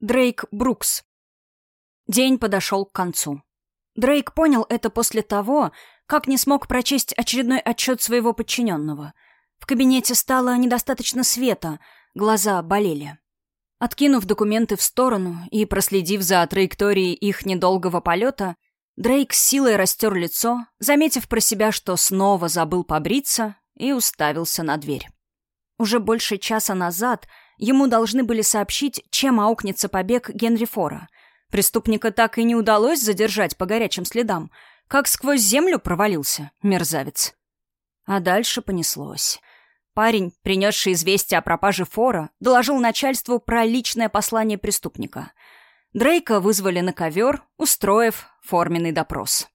Дрейк Брукс. День подошел к концу. Дрейк понял это после того, как не смог прочесть очередной отчет своего подчиненного. В кабинете стало недостаточно света, глаза болели. Откинув документы в сторону и проследив за траекторией их недолгого полета, Дрейк с силой растер лицо, заметив про себя, что снова забыл побриться, и уставился на дверь. Уже больше часа назад ему должны были сообщить, чем аукнется побег Генри Фора. Преступника так и не удалось задержать по горячим следам, как сквозь землю провалился, мерзавец. А дальше понеслось. Парень, принесший известие о пропаже Фора, доложил начальству про личное послание преступника. Дрейка вызвали на ковер, устроив форменный допрос.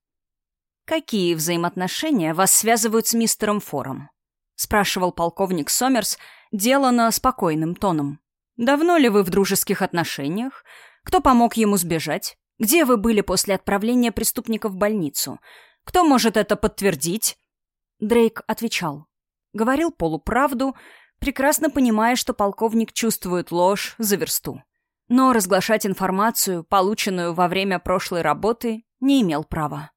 «Какие взаимоотношения вас связывают с мистером Фором?» — спрашивал полковник Сомерс, делано спокойным тоном. «Давно ли вы в дружеских отношениях? Кто помог ему сбежать? Где вы были после отправления преступника в больницу? Кто может это подтвердить?» Дрейк отвечал. Говорил полуправду, прекрасно понимая, что полковник чувствует ложь за версту. Но разглашать информацию, полученную во время прошлой работы, не имел права.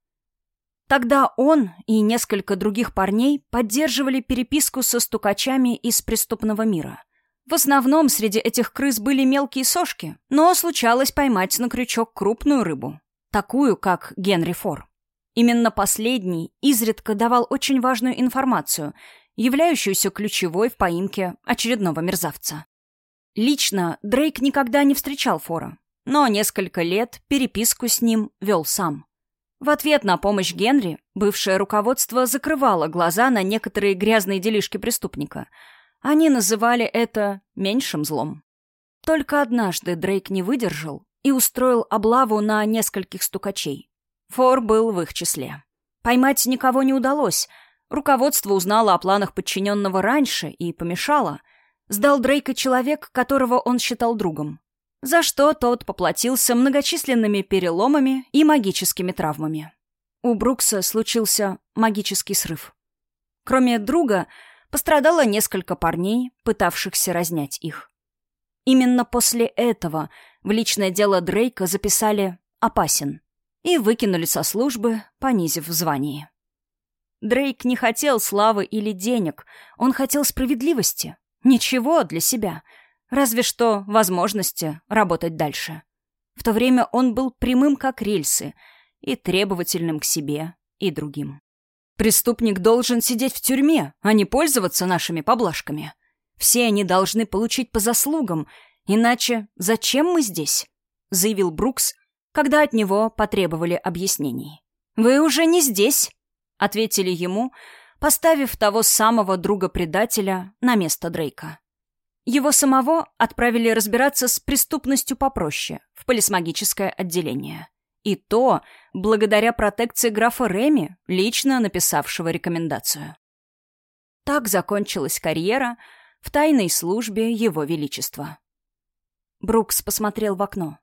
Тогда он и несколько других парней поддерживали переписку со стукачами из преступного мира. В основном среди этих крыс были мелкие сошки, но случалось поймать на крючок крупную рыбу, такую, как Генри Фор. Именно последний изредка давал очень важную информацию, являющуюся ключевой в поимке очередного мерзавца. Лично Дрейк никогда не встречал Фора, но несколько лет переписку с ним вел сам. В ответ на помощь Генри бывшее руководство закрывало глаза на некоторые грязные делишки преступника. Они называли это меньшим злом. Только однажды Дрейк не выдержал и устроил облаву на нескольких стукачей. Фор был в их числе. Поймать никого не удалось. Руководство узнало о планах подчиненного раньше и помешало. Сдал Дрейка человек, которого он считал другом за что тот поплатился многочисленными переломами и магическими травмами. У Брукса случился магический срыв. Кроме друга, пострадало несколько парней, пытавшихся разнять их. Именно после этого в личное дело Дрейка записали «опасен» и выкинули со службы, понизив в звании. Дрейк не хотел славы или денег, он хотел справедливости. Ничего для себя — Разве что возможности работать дальше. В то время он был прямым, как рельсы, и требовательным к себе и другим. Преступник должен сидеть в тюрьме, а не пользоваться нашими поблажками. Все они должны получить по заслугам, иначе зачем мы здесь? Заявил Брукс, когда от него потребовали объяснений. «Вы уже не здесь», — ответили ему, поставив того самого друга-предателя на место Дрейка. Его самого отправили разбираться с преступностью попроще, в полисмагическое отделение. И то благодаря протекции графа Реми, лично написавшего рекомендацию. Так закончилась карьера в тайной службе Его Величества. Брукс посмотрел в окно.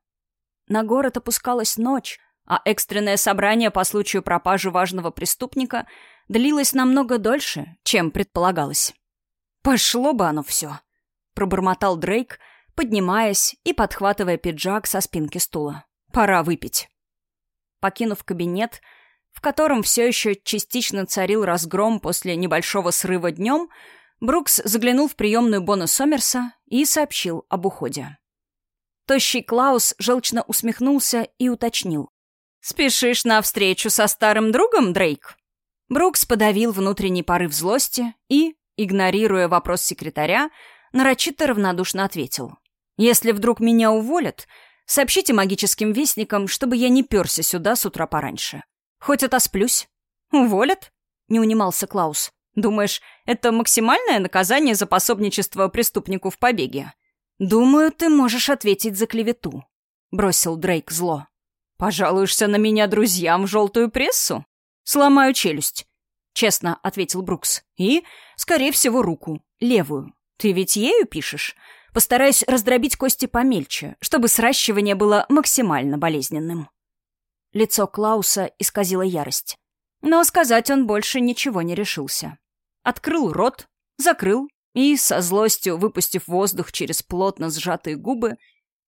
На город опускалась ночь, а экстренное собрание по случаю пропажи важного преступника длилось намного дольше, чем предполагалось. Пошло бы оно все пробормотал Дрейк, поднимаясь и подхватывая пиджак со спинки стула. «Пора выпить». Покинув кабинет, в котором все еще частично царил разгром после небольшого срыва днем, Брукс заглянул в приемную Бона Сомерса и сообщил об уходе. Тощий Клаус желчно усмехнулся и уточнил. «Спешишь на встречу со старым другом, Дрейк?» Брукс подавил внутренний порыв злости и, игнорируя вопрос секретаря, нарочито равнодушно ответил. «Если вдруг меня уволят, сообщите магическим вестникам, чтобы я не перся сюда с утра пораньше. Хоть отосплюсь». «Уволят?» — не унимался Клаус. «Думаешь, это максимальное наказание за пособничество преступнику в побеге?» «Думаю, ты можешь ответить за клевету», — бросил Дрейк зло. «Пожалуешься на меня друзьям в желтую прессу? Сломаю челюсть», — честно ответил Брукс. «И, скорее всего, руку, левую. Ты ведь ею пишешь? Постараюсь раздробить кости помельче, чтобы сращивание было максимально болезненным. Лицо Клауса исказило ярость. Но сказать он больше ничего не решился. Открыл рот, закрыл и, со злостью выпустив воздух через плотно сжатые губы,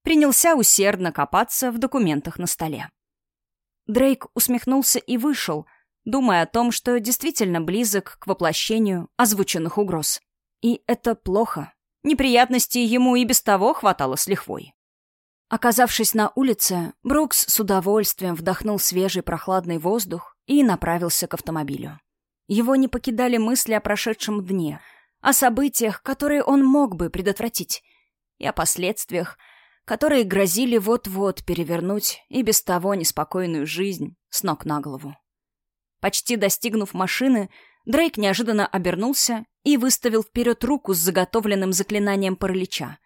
принялся усердно копаться в документах на столе. Дрейк усмехнулся и вышел, думая о том, что действительно близок к воплощению озвученных угроз. И это плохо. Неприятностей ему и без того хватало с лихвой. Оказавшись на улице, Брукс с удовольствием вдохнул свежий прохладный воздух и направился к автомобилю. Его не покидали мысли о прошедшем дне, о событиях, которые он мог бы предотвратить, и о последствиях, которые грозили вот-вот перевернуть и без того неспокойную жизнь с ног на голову. Почти достигнув машины, Дрейк неожиданно обернулся и выставил вперед руку с заготовленным заклинанием паралича.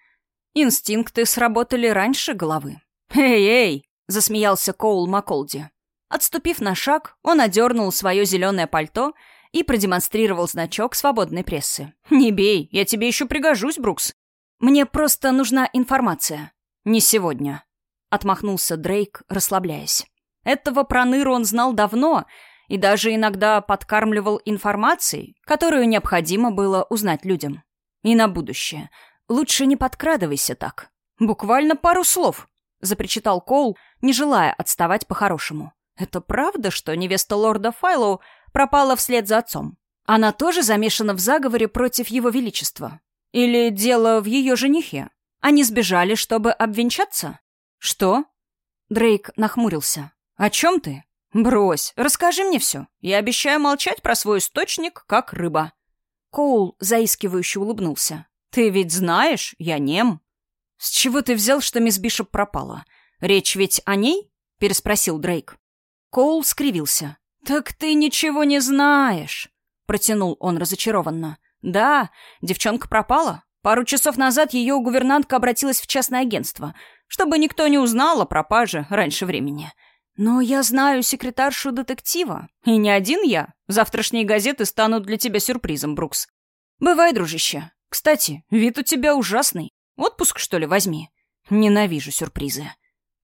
Инстинкты сработали раньше головы. «Эй-эй!» — засмеялся Коул Маколди. Отступив на шаг, он одернул свое зеленое пальто и продемонстрировал значок свободной прессы. «Не бей, я тебе еще пригожусь, Брукс. Мне просто нужна информация. «Не сегодня», — отмахнулся Дрейк, расслабляясь. Этого проныру он знал давно и даже иногда подкармливал информацией, которую необходимо было узнать людям. И на будущее. Лучше не подкрадывайся так. Буквально пару слов, — запричитал Коул, не желая отставать по-хорошему. Это правда, что невеста лорда Файлоу пропала вслед за отцом? Она тоже замешана в заговоре против его величества? Или дело в ее женихе? Они сбежали, чтобы обвенчаться? Что? Дрейк нахмурился. О чем ты? Брось, расскажи мне все. Я обещаю молчать про свой источник, как рыба. Коул заискивающе улыбнулся. Ты ведь знаешь, я нем. С чего ты взял, что мисс Бишоп пропала? Речь ведь о ней? Переспросил Дрейк. Коул скривился. «Так ты ничего не знаешь», — протянул он разочарованно. «Да, девчонка пропала. Пару часов назад ее гувернантка обратилась в частное агентство, чтобы никто не узнал о пропаже раньше времени. Но я знаю секретаршу детектива. И не один я. Завтрашние газеты станут для тебя сюрпризом, Брукс. Бывай, дружище. Кстати, вид у тебя ужасный. Отпуск, что ли, возьми? Ненавижу сюрпризы.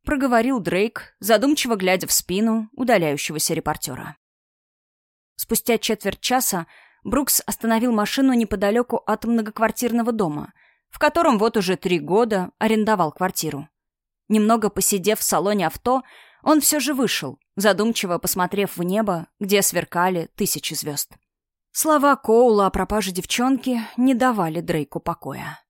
Проговорил Дрейк, задумчиво глядя в спину удаляющегося репортера. Спустя четверть часа Брукс остановил машину неподалеку от многоквартирного дома, в котором вот уже три года арендовал квартиру. Немного посидев в салоне авто, он все же вышел, задумчиво посмотрев в небо, где сверкали тысячи звезд. Слова Коула о пропаже девчонки не давали Дрейку покоя.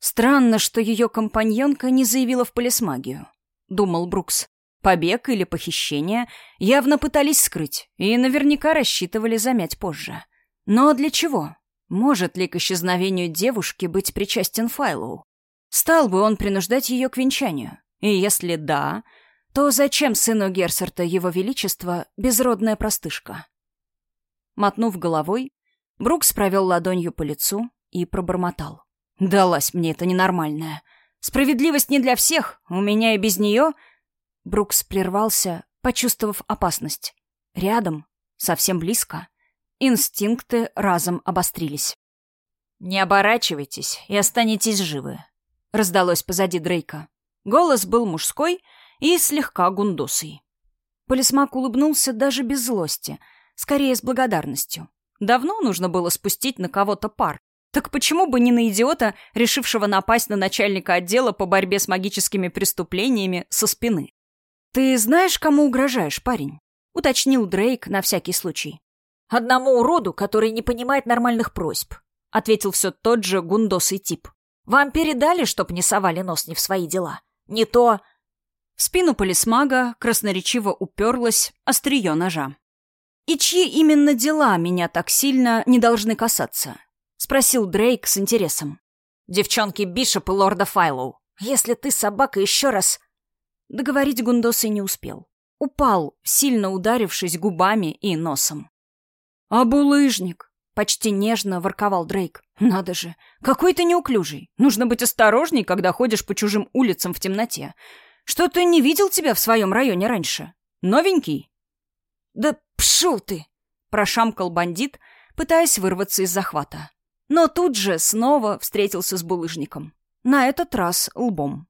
«Странно, что ее компаньонка не заявила в полисмагию», — думал Брукс. Побег или похищение явно пытались скрыть и наверняка рассчитывали замять позже. Но для чего? Может ли к исчезновению девушки быть причастен Файлоу? Стал бы он принуждать ее к венчанию? И если да, то зачем сыну Герсерта его величества безродная простышка? Мотнув головой, Брукс провел ладонью по лицу и пробормотал. «Далась мне это ненормальная. Справедливость не для всех, у меня и без нее Брукс прервался, почувствовав опасность. Рядом, совсем близко. Инстинкты разом обострились. «Не оборачивайтесь и останетесь живы», — раздалось позади Дрейка. Голос был мужской и слегка гундосый. Полисмак улыбнулся даже без злости, скорее с благодарностью. Давно нужно было спустить на кого-то пар. Так почему бы не на идиота, решившего напасть на начальника отдела по борьбе с магическими преступлениями со спины? «Ты знаешь, кому угрожаешь, парень?» — уточнил Дрейк на всякий случай. «Одному уроду, который не понимает нормальных просьб», — ответил все тот же гундосый тип. «Вам передали, чтоб не совали нос не в свои дела? Не то...» В спину полисмага красноречиво уперлась острие ножа. «И чьи именно дела меня так сильно не должны касаться?» — спросил Дрейк с интересом. «Девчонки Бишоп и лорда Файлоу. Если ты, собака, еще раз...» Договорить Гундос и не успел. Упал, сильно ударившись губами и носом. «А булыжник?» — почти нежно ворковал Дрейк. «Надо же, какой ты неуклюжий. Нужно быть осторожней, когда ходишь по чужим улицам в темноте. Что-то не видел тебя в своем районе раньше. Новенький?» «Да пшел ты!» — прошамкал бандит, пытаясь вырваться из захвата. Но тут же снова встретился с булыжником. На этот раз лбом.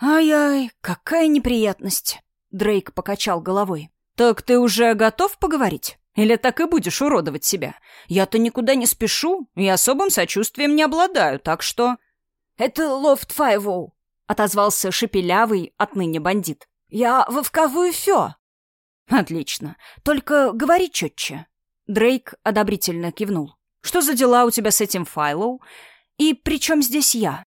«Ай-ай, какая неприятность!» Дрейк покачал головой. «Так ты уже готов поговорить? Или так и будешь уродовать себя? Я-то никуда не спешу и особым сочувствием не обладаю, так что...» «Это Лофт Файвоу», — отозвался шепелявый отныне бандит. «Я вовковую фё». «Отлично. Только говори четче». Дрейк одобрительно кивнул. «Что за дела у тебя с этим Файлоу? И при чем здесь я?»